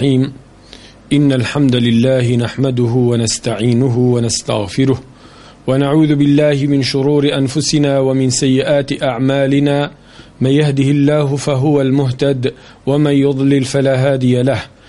الرحيم. إن الحمد لله نحمده ونستعينه ونستغفره ونعوذ بالله من شرور أنفسنا ومن سيئات أعمالنا. من يهده الله فهو المهتد ومن يضلل فلا هادي له.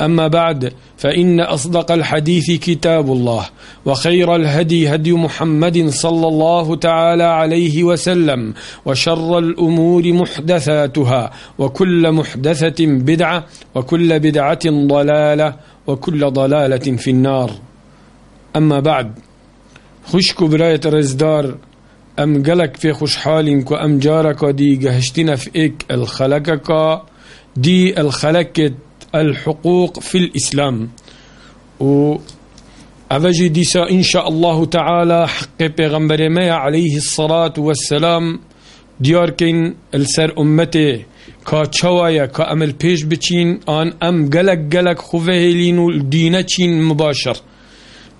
أما بعد فإن أصدق الحديث كتاب الله وخير الهدي هدي محمد صلى الله تعالى عليه وسلم وشر الأمور محدثاتها وكل محدثة بدعة وكل بدعة ضلالة وكل ضلالة في النار. أما بعد خشك براية رزدار أم قلك في خوش حالك وأم جارك دي قهشتنا في إيك الخلقك دي الخلقت الحقوق في الإسلام. و أفجي ديسا إن شاء الله تعالى حق پیغمبر ما عليه الصلاة والسلام ديار كين السر أمته. کا چوایا کا عمل پیش بچین آن گلک خوفهلین و دینه چین مباشر.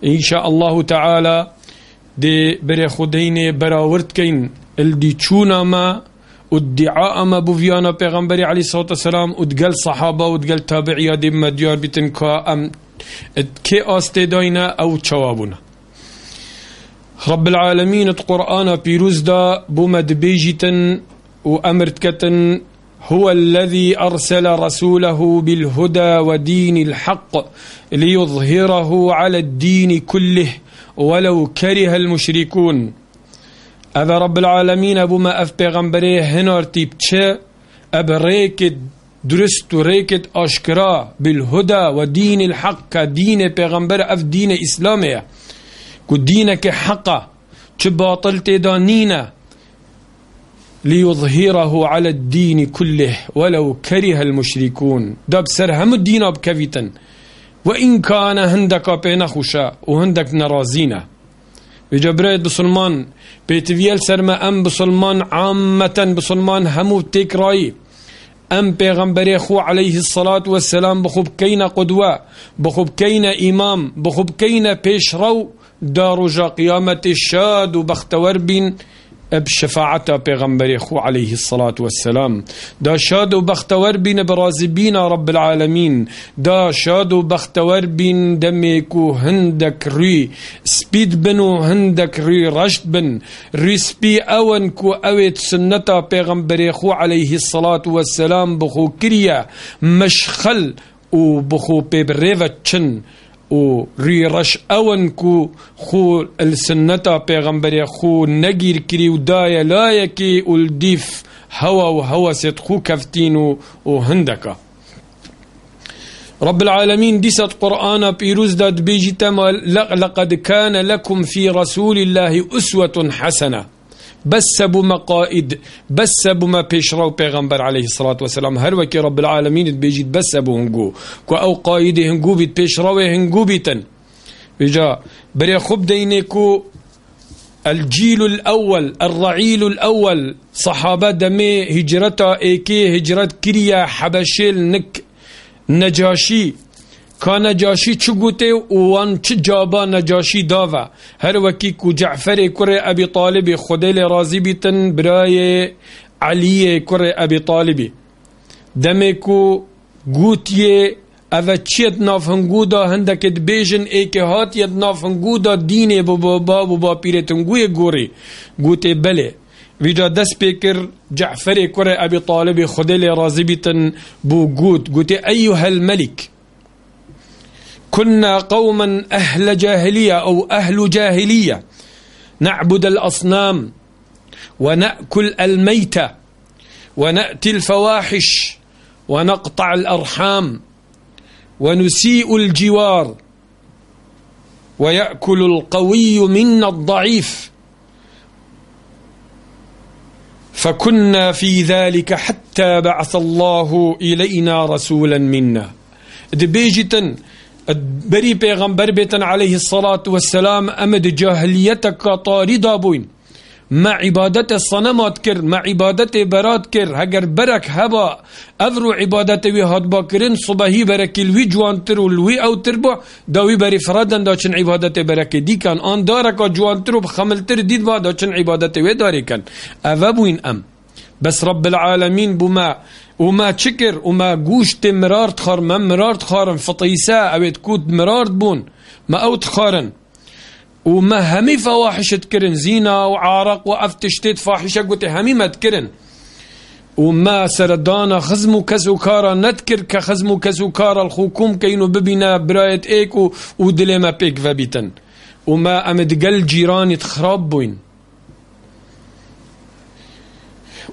إن شاء الله تعالى دي بري خدين براورت ادعاء ما بوفيانا پیغمبر عليه الصلاة والسلام ادقل صحابة ادقل تابعية دي ما ديار بتن كا ام كي استداينا أو چوابونا رب العالمين القرآن بيروز دا بومد بيجتن وأمرت كتن هو الذي أرسل رسوله بالهدى ودين الحق ليظهره على الدين كله ولو كره المشركون هذا رب العالمين أبو ما أف پیغمبره هنار تيب چه؟ أب ريكت درست ريكت أشكرا بالهدى ودين الحق كدين پیغمبر أف دين إسلامي كو دينك حقا چه باطل تدانينا ليظهره على الدين كله ولو كره المشركون. داب سر هم الدين بكفيتن وإن كان هندك بينخوشا وهندك نرازينا بجبريت بسلمان بيتفيل سرما أم بسلمان عامة بسلمان همو تكراي. أم پیغمبر خو عليه الصلاة والسلام بخوب كين قدوة بخوب كين إمام بخوب كين پیشرو. دار جا قيامة الشاد وبختور بين بشفاعة پیغمبر خو عليه الصلاة والسلام. دا شاد و بختور بين برازبين رب العالمين دا شاد و بختور بين دميكو هندك ري سبيد بنو هندك ري رشد بن. ري سبي اون كو اويت سنتا پیغمبر خو عليه الصلاة والسلام بخو كريا مشخل و بخو بيبريفا چن و ری رش أون کو خو السنتا پیغمبر خو نگیر کری و دای لایه کی الدیف هوا و هوا ست خو کفتین و هندکا. رب العالمين دست قرآن بيروز داد بيجي لقد كان لكم في رسول الله أسوة حسنة. بس بو مقائد بس بو ما پیشرو پیغمبر عليه الصلاة والسلام. هر وكي رب العالمين بيجي بس بو هنگو؟ كو أو قائد هنگو بيت پیشرو هنگو بيتن. بجا بري خب دينيكو الجيل الأول الرعيل الأول صحابة دمي هجرتا إيكي هجرت كريا حبشيل نك نجاشي کا نجاشی چو گوته وان چه جابا نجاشی داوه هر وکی کو جعفر کره ابی طالب خودل رازی بیتن برای علی کره ابی طالبی دمه کو گوتیه اوه چیت نافنگو دا هندکت بیجن ای که هات ید نافنگو دا دین بو بابا بو با پیرتنگوی گوری گوته بله ویجا دست پیکر جعفر کره ابی طالب خودل رازی بیتن بو گوت گوته ایوها الملک كنا قوما أهل جاهلية أو أهل جاهلية. نعبد الأصنام ونأكل الميتة ونأتي الفواحش ونقطع الأرحام ونسيء الجوار ويأكل القوي منا الضعيف. فكنا في ذلك حتى بعث الله إلينا رسولا منا. دبيجتا بري پیغمبر بيتن عليه الصلاة والسلام أمد جاهليتك طاردة بوين ما عبادت صنمات کر ما عبادت برات کر هگر برک هبا افرو عبادت وی هاد با کرن صبحی برک الوی جوان تر و الوی أو تر با داوی بری فرادن دا چن عبادت برک دی کن آن دارک جوان تر و خمل تر دید با دا چن عبادت وی داری کن. اوه بوین ام. بس رب العالمين بما وما تشكر وما جوشت مرارت خار ما مرارت خارن فطيسا أو تكود مرارت بون ما أو تخارن. وما همي فواحش تكرن زينة وعارق وأفتشتت فاحشة قلت همي ما تكرن. وما سردانا خزمو كسوكارا نتكر كخزمو كسوكارا الخوكوم كينو ببنا براية ايك ودلما بيك فابيتن. وما أمد قل جيراني تخراب بوين.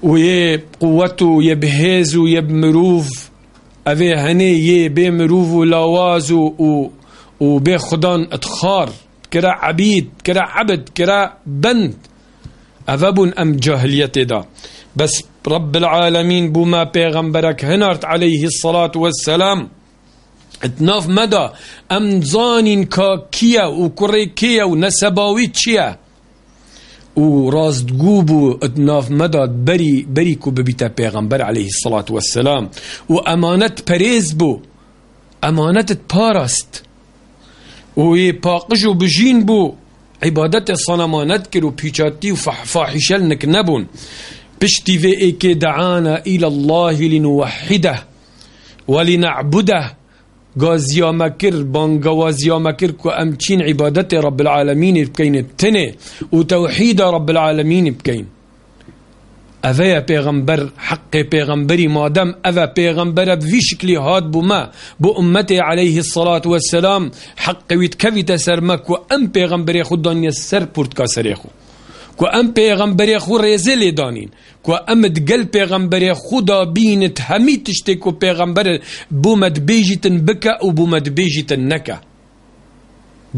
ويه قوته يبهزو يبمروف أبي هني يه بمروف ولاوازو وبي خدان أتخار. كرا عبيد كرا عبد كرا بند أذب أم جاهلية دا. بس رب العالمين بما پیغمبرك هنارت عليه الصلاة والسلام. اتناف مدى. أم زانين كا كيا و كري كيا و نسباوي تشيا و راستگو بو اتناف مدى بري بري كو ببيتا پیغمبر عليه الصلاة والسلام. و امانت پريز بو. امانت پاراست وی پاقش و بجین بو. عبادت صنمانت کرو پیچاتی و فاحشل نک نبون. پشتی في ایک دعانا إلى الله لنوحده ولنعبده غازيا مكر بان غازيا مكر كو امچين عبادت رب العالمين بكين تنه وتوحيد رب العالمين بكين اوه پیغمبر حق پیغمبری مادم اوه پیغمبر بوی شکلی هاد بو ما بو امت علیه الصلاة والسلام حق وید کویت سرما کو ام پیغمبری خود دانی کو ام پیغمبری خو ریزل دانین. کو ام دگل پیغمبری خدا بینت همی تشتی کو پیغمبر بو مد بیجتن بکا و بو مد بیجتن نکا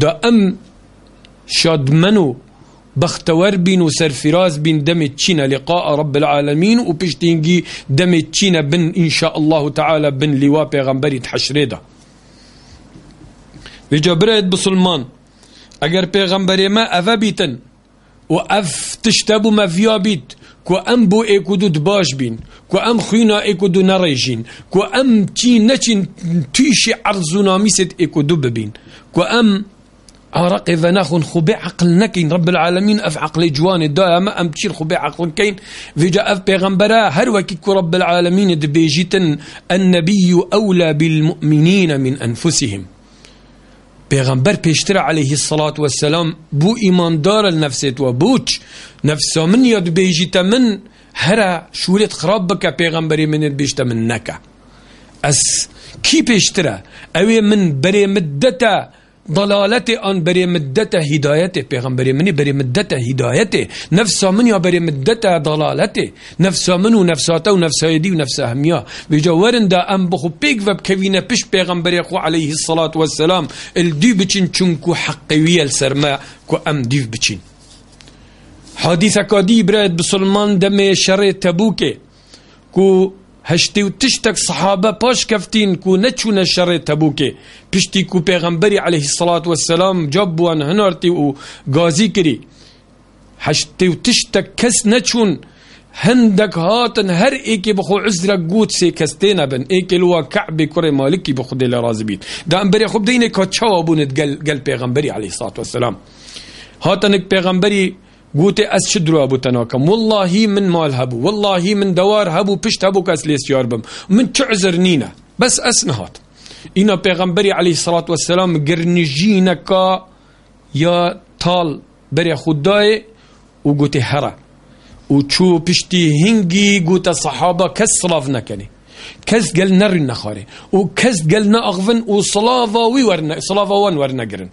دا ام شادمنو بختور بين وسرفراز بين دم تشينا لقاء رب العالمين وبشتينجي دم تشينا بن إن شاء الله تعالى بن لواء بيغمبري تحشريدا بجبريت بسلمان اگر پیغمبری ما بیتن و اف تشتبو ما فيا بيت كو أم بو ايكو دو دباش بين كو أم خوينا ايكو دو نريجين كو أم تي نچين تيشي عرضونا ميست ايكو دو ببين كو أم عرق إذا ناخن خبي عقل نكين رب العالمين أف عقل جوان دائما أم تشير خبي عقل كين في جاء أف بيغمبرا هر وكيكو رب العالمين دبيجيتن النبي أولى بالمؤمنين من أنفسهم. بيغمبر بيشترى عليه الصلاة والسلام بو إيمان دار النفسيت وبوش نفسه من يد بيجيت من هرا شولت خرابك بيغمبري من البيشت من نكا أس كي بيشترى أوي من بري مدتا ضلالت آن بری مدت هدایت پیغمبر منی بری مدت هدایت نفس من یا بری مدت ضلالت. نفس منو نفساته و نفس دی و نفس بجا ورندا ام بخو پیگ و بکوینه پیش پیغمبر خو علیه الصلاة والسلام. الدی بچین چونکو حقوی السرما کو ام دیو بچین. حدیث کادی براد بسلمان دم شر تبوکه. کو هشتی و تشتك صحابة باش كفتين كو نتشون الشر تبوكي بشتي كو پیغمبري عليه الصلاة والسلام جابوان هنارتي و غازي كري هشتی و تشتك كس نتشون هندك هاتن هر ايكي بخو عزرك قوت سي كستينا بن. ايكي لوا كعبي كوري مالكي بخو دي لرازبين دا امبري خب ديني كاتشاوا بونت قل, قل پیغمبري عليه الصلاة والسلام. هاتنك قوتي أس شدرو أبو تناكم والله من مال هبو والله من دوار هبو بشت هبو كاس ليس ياربم من تعذر نينا بس أسنهات إنا پیغمبري عليه الصلاة والسلام قرنجينك يا طال بري خداي وقوتي هرا. وشو بشتي هنجي قوت الصحابة كسراف نكني كز قال نر النخاري وكز قال نأغفن وصلافا وي ورنا صلافا ون ورنا قرن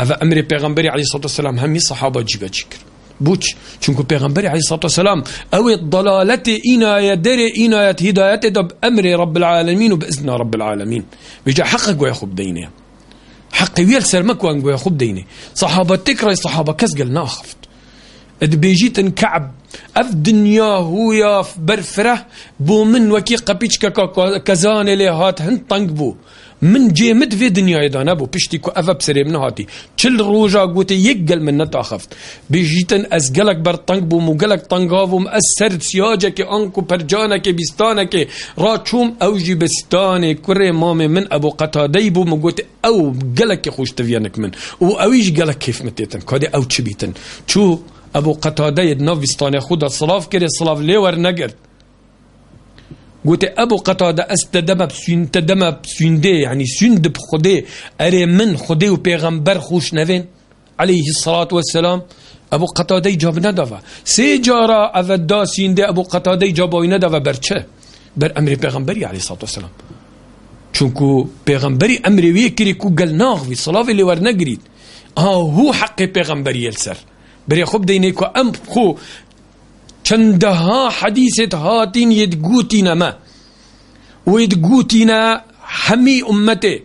أفا أمري بيغمبري عليه الصلاة والسلام همي صحابة جيبا جيكر. بوچ چونکو پیغمبر علیه الصلاة والسلام أو ضلالت اینایه در اینایت هدایت دب أمر رب العالمین و باذن رب العالمین بيجا حقك ويا خب دينه حقي ويل سرمك ويا خب دينه صحابة تكره صحابة كسقل ناخفت اد بيجيتن كعب أف دنيا هو يا برفرة بو من وكي قبيش كزان اللي هات هن طنق بو. من جێمت vê دنیایدا nebû piştî ku ev serê min hatî çil roja gotê yek gel min netaxeft bêjîtin ez gelek ber teng bûm û gelek tengavm ez ser siyacekê an ku percanekê bîstanekê ra çûm ew jî bi stanê kurê mamê min ebû qetadey bû min gotê ew gelekê xştiviyenek min û ew îj gelek kêf min têtin kadê ew çi bîtin çû ئەبوو قەتادەیت ناویستانە خوددا سلااف کرێ سلااف لێوەەرنەگرت نگرد قلت أبو قتاده استدم بسين تدم بسينده يعني سند بخده أري من خده و پیغمبر خوش نوين عليه الصلاة والسلام. أبو قتاده جاب ندافع سي جارا اودا سينده أبو قتاده جابوي ندافع برچه بر أمر پیغمبری عليه الصلاة والسلام. چونكو پیغمبری أمر وی کری کو گل ناغوی صلاف اللي ور نگرید. آه هو حق پیغمبری السر بري خب دينيكو أم خو چندها حديثة هاتين يدقوتنا ما. ويدقوتنا حمي أمته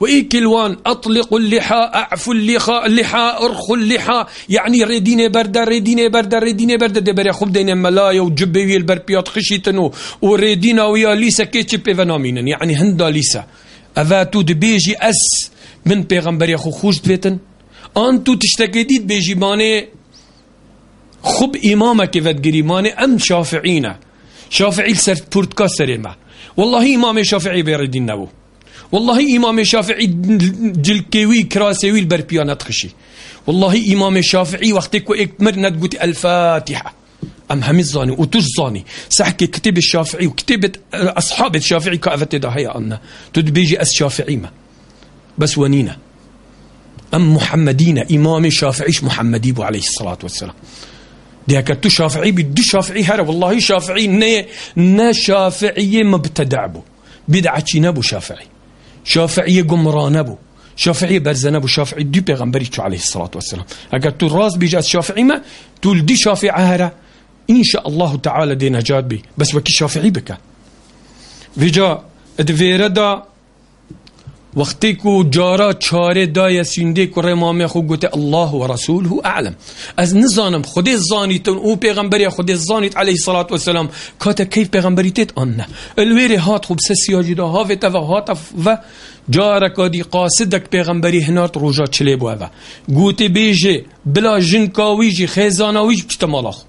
وإيكلوان أطلق اللحى أعفو اللحى اللحى أرخو اللحى يعني ريديني بردا ريديني بردا ريديني بردا دي بري خب ديني ملايا وجبي ويل بربيات خشيتنو وريدينا ويا ليسا كيتشي بيفانامينا يعني هندا ليسا أفاتو دبيجي أس من بيغمبر يخو خوش دويتن أنتو تشتكي بيجي باني خب إمامك ودقري ماني أم شافعينا شافعي سر بورتكا سريما والله إمام شافعي بيردين نبو والله إمام شافعي جلكيوي كراسيوي البربيانة تخشي والله إمام شافعي وقتك وإكمر ندقوت الفاتحة. أم هم الزاني وتوش زاني سحكي كتب الشافعي وكتبت أصحاب الشافعي كأفت ده هيا أنا تدبيجي أس شافعي ما بس ونينا أم محمدين إمام الشافعيش محمدي عليه الصلاة والسلام. ديك تو شافعي بدو شافعي هذا والله شافعي نا نا شافعي مبتدع بو. بدعة نبو شافعي. شافعي قمران بو. شافعي برزنا بو. شافعي دو بيغمبري عليه الصلاة والسلام. اگر تو راز بيجاز شافعي ما تول دي شافعي هذا إن شاء الله تعالى دي نجات بي بس وكي شافعي بك فيجا ادفيردا وقتی کو جارا چاره دای سینده کو رمامه خو گوته الله و رسوله اعلم. از نزانم خود زانیتون او پیغمبری خود زانیت علیه الصلاة والسلام. کاته کیف پیغمبریتت آن نه. الویری هات خوب سسیاجی دا هاوت و هات و جارا کادی قاصدک پیغمبری هنات روجا چلی بو و گوته بیجه بلا جنکاویجی خیزاناویج بچتا مالاخ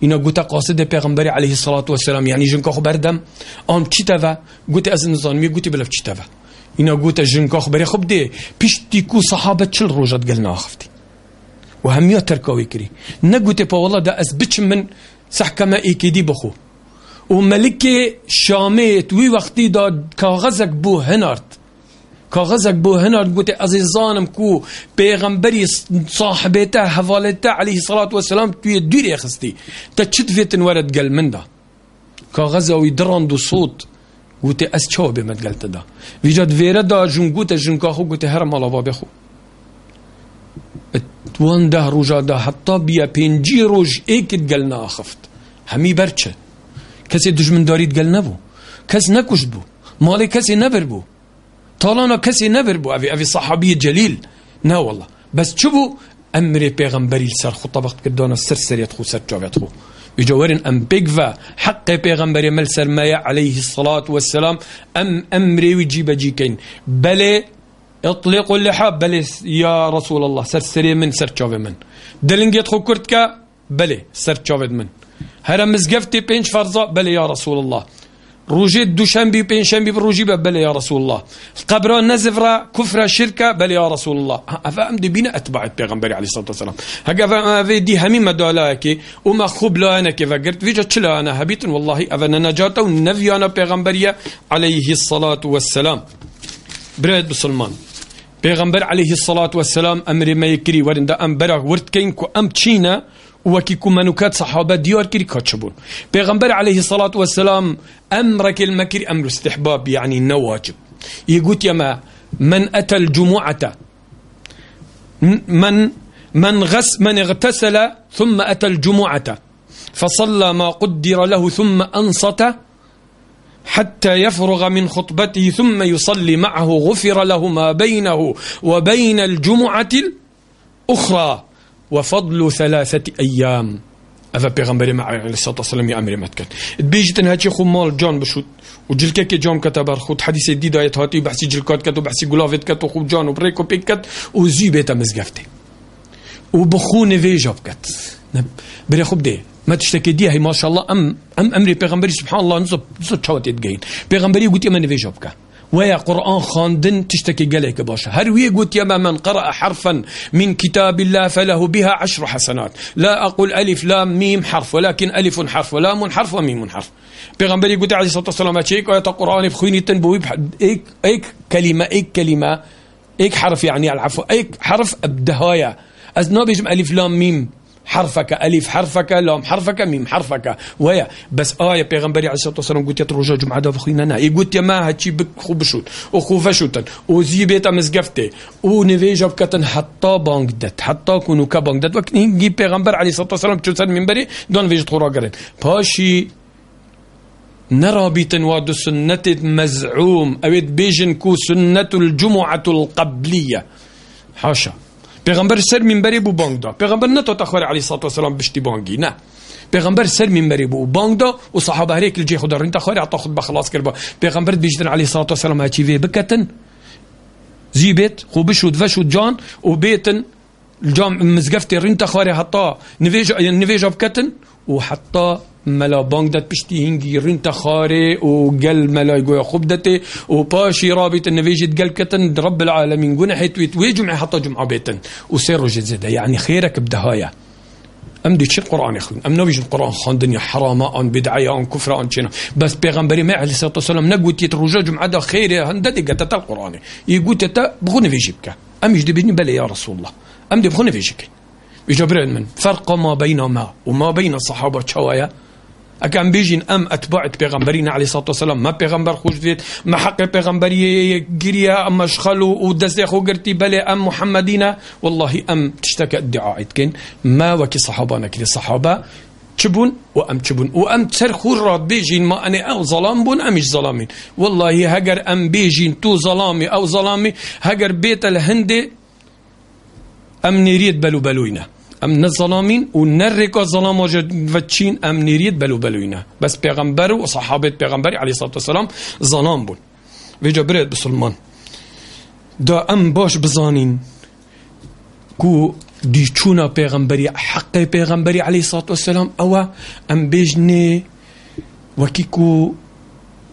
اینا گوته قاصد پیغمبری علیه الصلاة والسلام. یعنی جنکا خو بردم. آن چی توا گوته از نزانمی گوته بلا چی توا اینا گوته جنکا خبری خب دی پیشتی کو صحابة چل روجت گل ناخفتی و همیا ترکاوی کری نگوته پا والله دا از بچم من سحکمه ایکی دی بخو و ملک شامیت وی کاغذک بو هنارد. کاغذک بو هنارد گوته عزیزانم کو پیغمبری صاحبته حوالته علیه الصلاة والسلام توی دوری خستی. تا چت فیتن ورد گل من دا. کاغذ اوی دراند و صوت. گوته از چه به مد گلت دا. ویجاد ویره دا جون گوته جون کاخو گوته هر مالا با بخو. وان ده روجا ده حتی بیا پنجی روج ایکت گل ناخفت. همی برچه کسی دجمن دارید گل نبو. کس نکشت بو. مال کسی نبر بو. طالانا کسی نبر بو. اوی اوی صحابی جلیل. نه والله. بس چه بو؟ أمر پیغمبری سر طبقت کردانا سر سریت خو سر جاویت خو. بجوار أم بيقفا حق بيغمبر مل سرمايا عليه الصلاة والسلام أم أمري ويجيب جيكين. بل اطلقوا اللحى بل يا رسول الله سر سري من سر من. دلنجيت خو كرتك؟ بل سر من. هرم مزقفتي بينش فرزا بل يا رسول الله. روجي دوشنبي بين شنبي بروجي بل يا رسول الله. قبر نزفرا كفر شركة بل يا رسول الله. أفهم دي بينا أتبع البيغمبري عليه الصلاة والسلام. هكذا في دي همي مدالاك وما خب لا أنا كيف قلت؟ فيجا تشلا أنا هبيت والله أفنا نجاة ونفي أنا بيغمبري عليه الصلاة والسلام. بريد بسلمان. بيغمبر عليه الصلاة والسلام أمر ما يكري ورندا أم برا ورد كينكو أم تشينا وكي كمانوكات صحابة ديار كري كاتشبون. بيغمبر عليه الصلاة والسلام أمرك المكر أمر استحباب يعني نواجب. يقول يما من أتى الجمعة من من غس من اغتسل ثم أتى الجمعة فصلى ما قدر له ثم أنصت حتى يفرغ من خطبته ثم يصلي معه غفر له ما بينه وبين الجمعة الأخرى. وفضل ثلاثة أيام. هذا بيغمبري مع عليه الصلاة والسلام يا أمري متكن بيجي تنهاجي خو مال جان بشوت وجلكة كي جان كتبر خود. حديث دي دايت هاتي بحسي جلكات كتو بحسي قلافت كتو خو جان وبريكو بيكت وزي بيتا مزقفتي وبخو نفيجا بكت بري خوب دي ما تشتكي دي هي ما شاء الله أم أم أمري بيغمبري سبحان الله نصب نصب شواتي تجين بيغمبري قلت يا من نفيجا بكت ويا قرآن خاندن تشتكي قالك باشا. هروي قلت يا من قرأ حرفا من كتاب الله فله بها عشر حسنات. لا أقول ألف لام ميم حرف ولكن ألف حرف ولام حرف وميم حرف. بيغمبري قلت عليه الصلاة والسلام أشيك آية القرآن بخويني تنبوي إيك, إيك كلمة إيك كلمة إيك حرف يعني العفو إيك حرف أبدهايا أزنا بيجم ألف لام ميم حرفك ألف حرفك لام حرفك ميم حرفك. ويا بس آية بيغمبري عليه الصلاة والسلام قلت يا تروجا جمعة دا فخينا نا قلت يا ما هاتشي بك خو بشوت وخو فشوتن. وزي بيتا مزقفتي. ونفيجا بكتن حتى بانجدت حتى كونو كبانجدت وقت نجي بيغمبر عليه الصلاة والسلام تشوتن من بري دون فيجا تخورا قرن. باشي نرى بيتن سنة مزعوم. أويد بيجن كو سنة الجمعة القبلية. حاشا. پیغمبر سر منبری بو بانگ دا پیغمبر نتو تخوار علی صلوات و سلام بشتی بانگی نه. پیغمبر سر منبری بو بانگ دا و صحابه هریک الجی خدا رین تخوار عطا خود بخلاص کرد. پیغمبر بیجتن علی صلوات و سلام هچی وی بکتن زیبت خوب شد و شد جان و بیتن الجام مزقفتي رين تخاري حتى نفيج نفيج بكتن وحتى ملا بانك دات بشتي هنجي رين تخاري وقل ملا يقول خوب دتي وباشي رابط النفيج تقل كتن رب العالمين قونا حيت وي جمعة حتى جمعة بيتن وسيرو جزيدة يعني خيرك بدهاية ام دي شي القران يا اخوين ام نويج القران خان دنيا حرامه آن بدعيه آن كفر آن شنو بس بيغمبري ما عليه الصلاة والسلام نقوت يترجج مع خير هنددي قتت القران يقول تتا بغوني في جيبك ام يجدي بني بلي يا رسول الله ام دي بغوني في جيبك من. فرق ما بين ما وما بين الصحابه شوايا أكان بيجين أم اتبعت بيغمبرين عليه الصلاة والسلام. ما بيغمبر خوش فيت ما حق بيغمبري جريا أم شخلو ودس خو قرتي بلي أم محمدين والله أم تشتكى ادعاء كن ما وكي صحابانا كلي الصحابه تشبون وأم تشبون. وأم ترخو راد بيجين. ما أنا أو ظلام بون امش ظلامين. والله هجر أم بيجين تو ظلامي أو ظلامي. هجر بيت الهندي أم نريد بلو بلوينا أم نظلامين ونرك الظلام وجدتشين أم نريد بلو بلوينا بس پیغمبر و صحابه پیغمبر عليه الصلاة والسلام ظلام بون ویجا برید بسلمان دا ام باش بزانين كو دي چونا پیغمبري حق پیغمبري عليه الصلاة والسلام أو ام بيجني وكيكو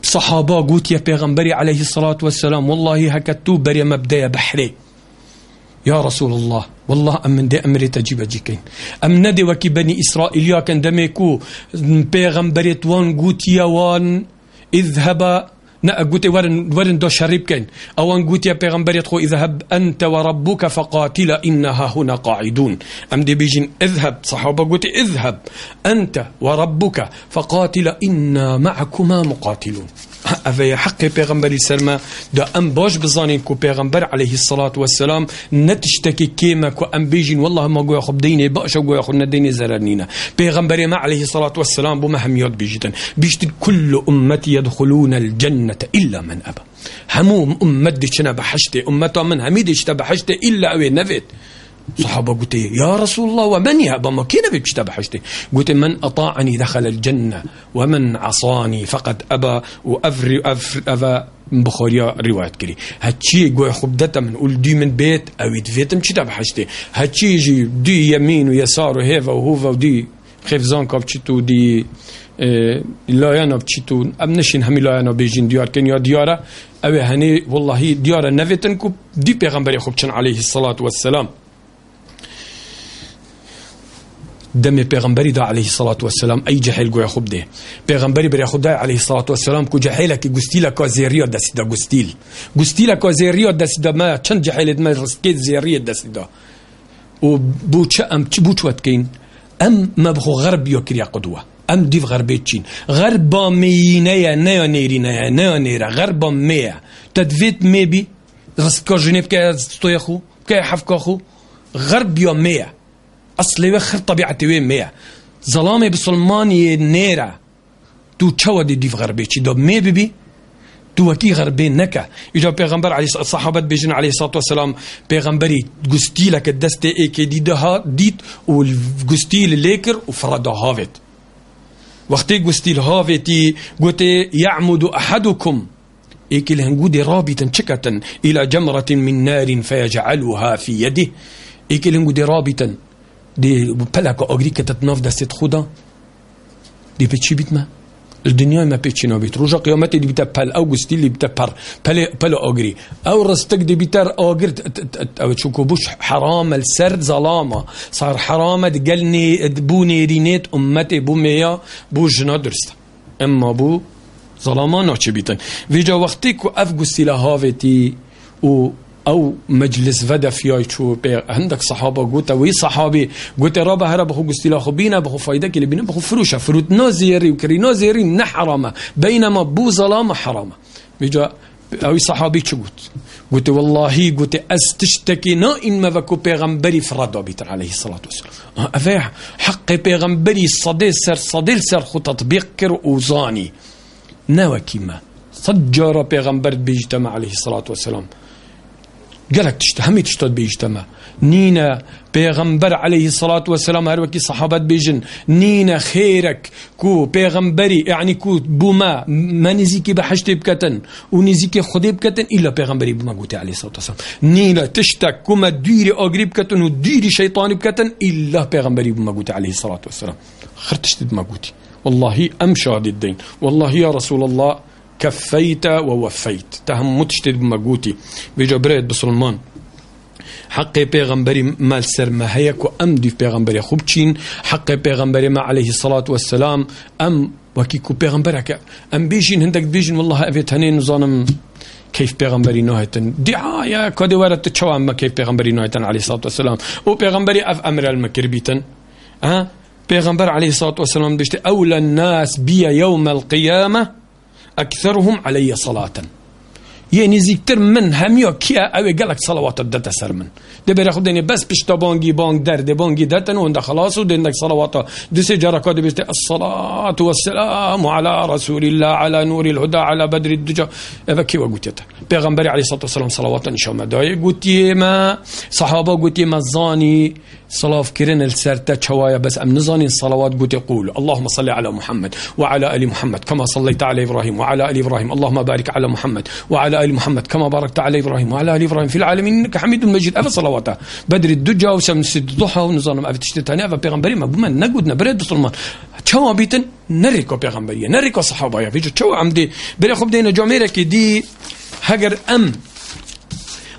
صحابة قوت يا پیغمبري عليه الصلاة والسلام. والله هكتو بري مبدأ بحري يا رسول الله والله أم من دي أمري تجيب جيكين. أم ندي وكي بني إسرائيل يا كان دميكو بيغمبريت وان قوتيا وان اذهب نا قوتي ورن ورن دو شريب كين. أو ان قوتي بيغمبر يدخو اذهب أنت وربك فقاتلا إنها هنا قاعدون. أم دي بيجين اذهب صحابة قوتي اذهب أنت وربك فقاتلا إنا معكما مقاتلون. اوه حق پیغمبری سرما دا أم باش بزانین کو پیغمبر علیه الصلاة والسلام نتشتکی کیما کو أم بیجین والله ما گویا خب دینه باش گویا خب ندینه زرر نینا پیغمبری ما علیه الصلاة والسلام بو مهمیات بیجتن بیشتر كل امتی يدخلون الجنة إلا من أبى هموم أمتي شنا بحشتي أمتا من هميدي بحشتي إلا أوي نفت صحابة قلت يا رسول الله ومن يهب ما كينا في كتاب حشتي. قلت من أطاعني دخل الجنة ومن عصاني فقد أبى وأفري أفر أفا. بخاريا رواية كري هاتشي قوي خبدتا من قول دي من بيت أو يدفيتم كتاب؟ حشتي. هاتشي يجي دي يمين ويسار وهيفا وهوفا ودي خيف زانكا بشتو دي لایانا بچیتو أم نشین همی لایانا بیجین دیار کن یا دیاره اوه هنی والله دیاره نویتن کو دی پیغمبری خوب چن علیه الصلاة والسلام. دم پیغمبری دا علیه الصلاة والسلام ای جهل گویا خوب ده پیغمبری بری خود علیه الصلاة والسلام کو جهل کی گستیلا کا زیریا دست دا گستیل. گستیلا کا زیریا دست دا ما چند جهل ما رسکیت زیریا دست دا. و بو چه ام چه بو چوت کین؟ ام بخو غرب یو کریا قدوه. ام دیو غربی چین. غربا مینه نه نیرینه نه نیره. غربا میه تدویت می بی. رسکا جنیب که غرب يا أصلي وخر طبيعتي وين مية؟ ظلامي بسلماني نيرة. تو چاوا دي ديف غربي چي دو مي ببي تو وكي غربي نكا. يجا پیغمبر عليه الصحابة بيجن عليه الصلاة والسلام پیغمبري غستيلا كدستي اي كي دي دها ديت والغستيل ليكر وفردا هافت وقتی غستيل هافتي قوتي يعمد أحدكم إيكي لهنقود رابطا شكة إلى جمرة من نار فيجعلها في يده إيكي لهنقود رابطا دي بلاك أغري كتتناف دستت خدا دي بتشي بيتما الدنيا ما بيتشي نوبيت رجع قيامتي دي بتا بال أوغستي اللي بتا بار بلا بلا أغري أو رستك دي بتار أغر أو تشوكو بوش حرام السرد ظلامة صار حرام دقلني بوني رينيت أمتي بو ميا بو جنا درست أما بو ظلاما ناچه بیتن ویجا وقتی که اف گستیله هاوتی و أو مجلس ودا فياي شو عندك صحابة قوتا وي صحابي قوتا رابا هرا بخو قستيلا خو بينا بخو فايدة كلي بينا بخو فروشة فروت نازيري وكري نازيري نحرامة بينما بو ظلامة حرامة. بيجا أو صحابي شو قلت قلت والله قلت أستشتكي نا إن ما بكو بيغمبري فرادو بيتر عليه الصلاة والسلام. أفاح حق بيغمبري صديل سر صديل سر خو تطبيق كر وزاني ناوكيما صجر بيغمبر بيجتمع عليه الصلاة والسلام. قالك تشت همي تشتد بيجتمع نينا بيغمبر عليه الصلاة والسلام هروكي صحابات بيجن. نينا خيرك كو بيغمبري يعني كو بوما ما نزيكي بحشتي بكتن ونزيكي خدي بكتن إلا بيغمبري بما قوتي عليه الصلاة والسلام. نينا تشتك كما ديري أغري بكتن وديري شيطاني بكتن إلا بما قوتي عليه الصلاة والسلام. خرتشت بما قوتي والله أمشى الدين. والله يا رسول الله كفيت ووفيت. تهم متشتد بمقوتي. بيجا بريد بسلمان. حق پیغمبری مال سر ما هيك وام دي پیغمبری خوب چین. حق ما عليه الصلاة والسلام ام وكي كو پیغمبرك. ام بيجين هندك بيجين والله افيت هنين نظام كيف پیغمبری نوهتن دعاية كودي ورد تشوى اما كيف پیغمبری نوهتن عليه الصلاة والسلام. و پیغمبری اف أمر المكر بيتن ها؟ پیغمبر عليه الصلاة والسلام بيشتي أولى الناس بي يوم القيامة أكثرهم علي صلاة. يعني زيكتر من هميو كيا أو قالك صلوات الدتا سر من. دبر خدني بس بشتا بانجي بانج در دي بانجي دتن وند خلاص ودنك صلوات. بيشتي الصلاة والسلام على رسول الله على نور الهدى على بدر الدجا. إذا كي وقلت بيغمبري عليه الصلاة والسلام صلوات شاء الله داي قلت ما صلاة كرن السرتة شوايا بس أم نزاني الصلوات قلت يقول اللهم صل على محمد وعلى آل محمد كما صليت على إبراهيم وعلى آل إبراهيم اللهم بارك على محمد وعلى آل محمد كما باركت على إبراهيم وعلى آل إبراهيم في العالمين إنك حميد مجيد أفا صلواته بدر الدجا وشمس الضحى ونظام أفا تشتتاني أفا بيغمبري ما بما نقود نبرد بسلمان شوا بيتن نريكو بيغمبري نريكو صحابة يا فيجو شوا عمدي بري خب دينا جاميرك دي هجر أم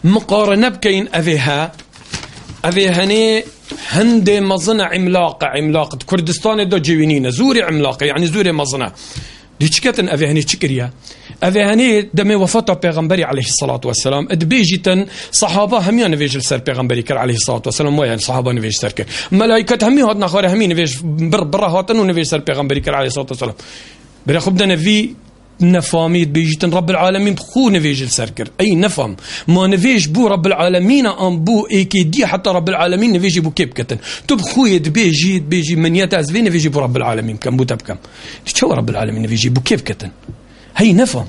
مقارنة بكين أفيها أفيهاني هندي مزنة عملاقة عملاقة. كردستان دو جوينين زوري عملاقة يعني زوري مزنة. دي چكتن أفي هني چكريا أفي هني دمي وفاة پیغمبري عليه الصلاة والسلام. ادبيجتن صحابة هميا نفيج سر پیغمبري كر عليه الصلاة والسلام. ويا صحابة نفيج سر كر. ملائكة همي هاد نخار همي نفيج بر برا هاتن ونفيج سر پیغمبري كر عليه الصلاة والسلام. بري خب دنا في نفاميت بيجتن رب العالمين بخو نفيج السركر. أي نفهم. ما نفيج بو رب العالمين أم بو إي كي دي حتى رب العالمين نفيج بو كيب كتن. تب خويا بيجي بيجي من يتاز في نفيج بو رب العالمين. كم بو تبكم شو رب العالمين نفيج بو كيف كتن؟ هي نفهم.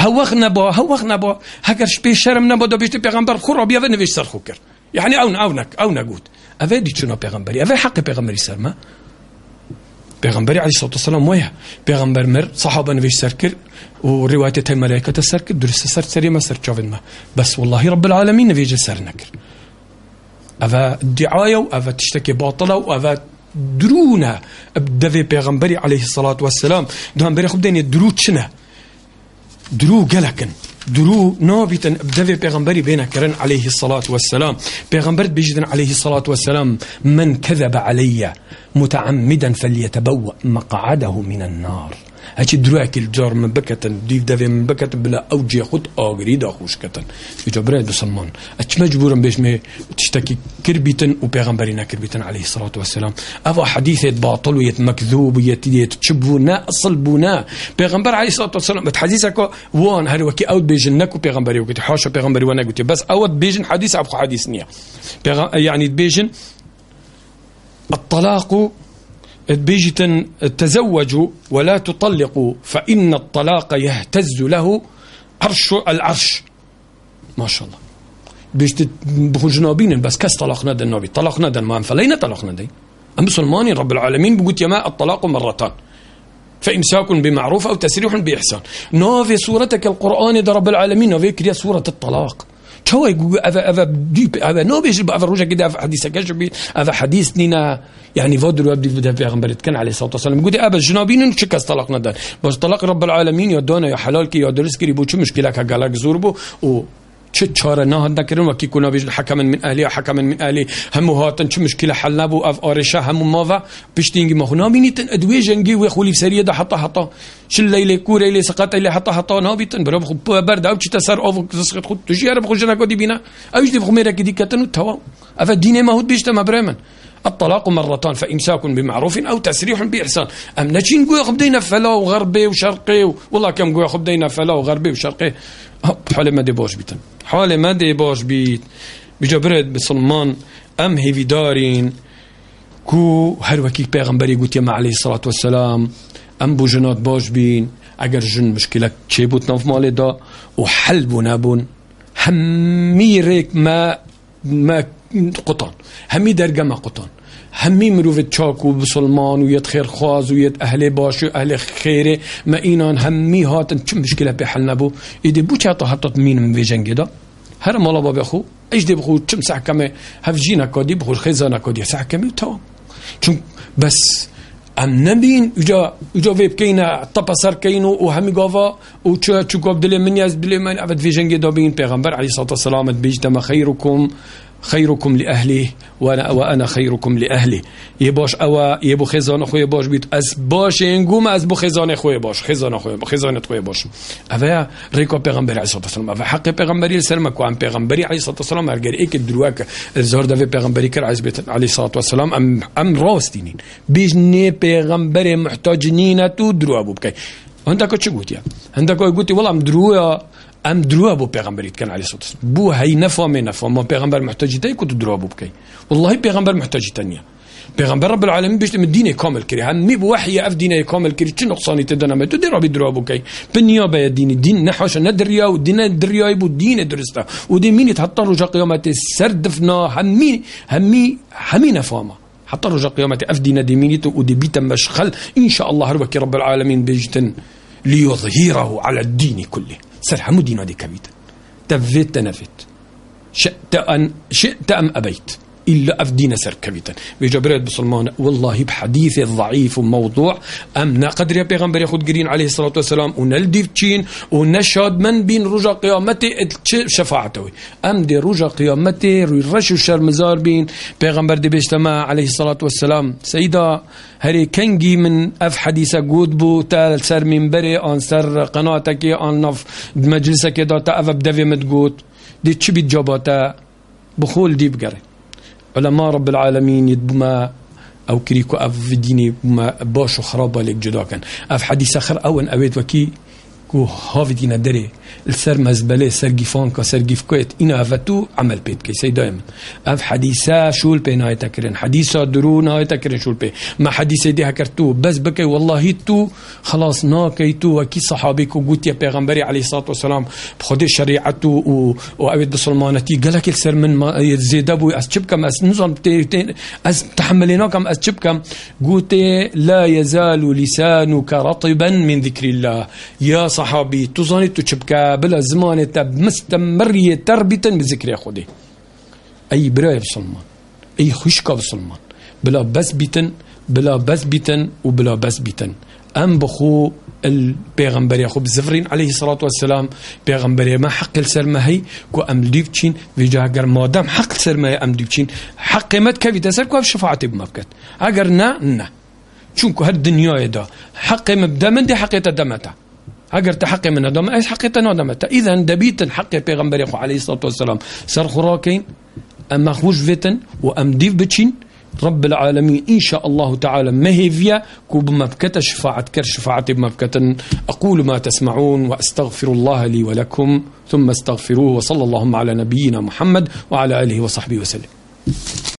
هوخنا بو هوخنا بو هكر شبي شرم نبو دو بيشتي پیغمبر خو ربي نفيج سر خوكر يعني اون اونك اون قوت افادي شنو پیغمبري؟ افي حق پیغمبري سر ما؟ پیغمبر علیه الصلاة والسلام ويا پیغمبر مر صحابة نفيش سركر ورواية الملائكة سركر درس سر سري ما سر ما. بس والله رب العالمين نفيج سر نكر أفا دعاية وأفا تشتكي باطلة وأفا درونا بدفي پیغمبري عليه الصلاة والسلام. دهان بري خب ديني درو چنه؟ درو قلقن درو نابتا بدفي پیغمبري بينا كرن عليه الصلاة والسلام. پیغمبر بيجدن عليه الصلاة والسلام من كذب علي متعمدا فليتبوأ مقعده من النار. هەچی دروایکی جار من بکەتن دیو دەوێ من بکەتن بلا ئەو جێ خود ئاگری داخۆشکەتن جا برای بسلمان ئەچ مەجبورم بێژمێ تشتێکی کردبیتن و پێغمبەری نەکردبیتن عليه الصلاة والسلام. ئەوە حديث باطل ويت مكذوب ويت يت تشبونا أصل بونا بيغمبر عليه الصلاة والسلام بت حديثك وان وكي أود بيجن نكو بيغمبري وكي حاشا بيغمبري وأنا قلت بس أود بيجن حديث أبخو حديث نية يعني الطلاق بيجي تزوجوا ولا تطلقوا فإن الطلاق يهتز له عرش العرش. ما شاء الله. بيش بخرج نابين بس كس طلقنا دن نبي طلقنا دن ما فلين طلقنا دي مسلمانين رب العالمين؟ بقول يا ما الطلاق مرتان. فإمساك بمعروف أو تسريح بإحسان. نوفي سورتك القرآن ده رب العالمين. نوفي كريا سورة الطلاق. شو يقول هذا هذا ديب هذا نو في پیغمبر كان عليه الصلاه والسلام يقول ابا جنابين شكس طلاق ندان بس طلاق رب العالمين يا دونا يا حلال كي يا درس كي بو مشكله كغلاك زوربو چاره؟ نه نکردن. و کی کنا بیش حکم من اهلی و حکم من اهلی. همو هاتن چه مشکل حل نبو اف آرشه همو ماوا پشتینگی ما. خنا بینیتن ادوی جنگی و خولی سریه ده حتا حتا. شل لیلی کور لیلی سقط لیلی حتا حتا نابیتن برام خب برد. أو چی تسر أو تسقط خود. تجی عرب خوش نکو دی بینا. اوش دی بخمیره کی دی کتن و توا اف دین ما هود بیشتر ما برمن الطلاق مرتان فإمساك بمعروف أو تسريح بإحسان. أم نجين قوي خبدينا فلا وغربي وشرقي والله كم قوي خبدينا فلا وغربي وشرقي. حال ما دي باش بيتن. حال ما دي باش بيت. بجا برد بسلمان أم هيفي دارين كو هر وكي پیغمبری قوت يما عليه الصلاة والسلام أم بو جنات باش بين. اگر جن مشكلة چه بوت نوف مالي دا وحل بو نابون همي ريك ما ما قطن. همی درگم قطن. همی مروفت چاک و بسلمان و یت خیرخواز و یت اهل باش و اهل خیره ما اینان همی هاتن. چه مشکله به حل نبو ایده بو چه تا حتت مینم به جنگ دا؟ هر مالا با بخو اجده بخو چم سحکمه هفجی نکادی بخو خیزا نکادی سحکمه تا چون بس أم نبين اجا إجا ويب كينا طبا سر كينو و همي غافا و چو چو قاب دلي من ياز دلي من في جنگي دا بين پیغمبر عليه الصلاة والسلام بيجتما خيركم خيركم لأهله وأنا وأنا خيركم لأهلي. يباش أوا يبو خزان خوي باش بيت أز باش ينقوم أز بو خزان خوي باش. خزان خوي خزان خوي باش. أفا ريكو پیغمبر عليه الصلاة والسلام أفا حق پیغمبري السلام كو أم پیغمبري عليه الصلاة والسلام أرجع إيك دروك الزهر ده پیغمبري كر عليه الصلاة والسلام أم أم راستينين بيجني پیغمبر محتاجين تو درو أبو بكي عندك چه قلت عندك قلت والله ام درو ام دروا بو هي نفهم نفهم ما پیغمبر محتاج تي كنت دروا بو بكي والله پیغمبر محتاج تانية پیغمبر رب من دينه كامل كري هم مي بوحي اف دينه كامل كري چه نقصاني تدنا ما تدري ربي دروا بو كي بنيا با دين نحوش ندريا ودين دريا بو دين درستا ودي مين تحط رجا قيامه سردفنا همي همي همي نفهمه حتى رجا قيامة ديمينيتو ودي بيتا مشخل إن شاء الله ربك رب العالمين بيجتن ليظهره على الدين كله. سرحمو دينا دي كبيتا تفيت تنفت شئت أن شئت أم أبيت. إلا أفدينا سر كبيتا. بجبريت بسلمان والله بحديث ضعيف وموضوع. أم قدر يا بيغمبر ياخد قرين عليه الصلاة والسلام ونلدي تشين ونشهد من بين رجا قيامتي شفاعته أم دي رجا قيامتي رشو الشر مزار بين. بيغمبر دي بيجتمع عليه الصلاة والسلام. سيدا هري كنجي من أف حديثة قود بو تال سر منبري آن سر قناتك آن نف مجلسك دا تا أف بدفي متقود دي تشبي بيت جاباتا؟ بخول دي بقري علماء رب العالمين يدبما أو كريكو أف ديني ما باش خرابة لك جدا كان أف حديث آخر اون اويت وكي كو هاف دينا دري السر مزبله سر گیفان کا سر گیف کویت این افتو عمل پید کی سی دائما أف حديثا شول بي نهاية تكرن حديثا درو نهاية تكرن شول بي. ما حديث دي هكرتو بس بكي والله تو خلاص ناكي تو. وكي صحابي كو قوت يا پیغمبري عليه الصلاة والسلام بخد شريعته و وأبد بسلمانتي قالك السر من ما زيد ابو اس چبكم اس نظام اس تحملناكم اس چبكم قوت لا يزال لسانك رطبا من ذكر الله. يا صحابي تظني تو چبكا بلا زمان مستمرية تربية بذكر خودي أي براية بسلمان أي خشكة بسلمان بلا بس بيتن بلا بس بيتن وبلا بس بيتن أم بخو البيغمبر ياخو بزفرين عليه الصلاة والسلام بيغمبر ما حق السلمة هي كو أم ديبتشين في جاگر ما دام حق السلمة أم ديبتشين حق مت كفي تسر كو شفاعتي بمفكت أجر نا نا چونکو هر دنیای دا حق مبدا من دي حقيقة دمتا. اگر تحقي من دم إيش حقيقة ندمتا إذا دبيت الحق پیغمبر خو عليه الصلاة والسلام. سر خراكين اما خوش فيتن وأم ديف بتشين رب العالمين إن شاء الله تعالى مهيفيا كوب مبكة شفاعة كر شفاعة مبكة أقول ما تسمعون وأستغفر الله لي ولكم ثم استغفروه وصلى اللهم على نبينا محمد وعلى آله وصحبه وسلم.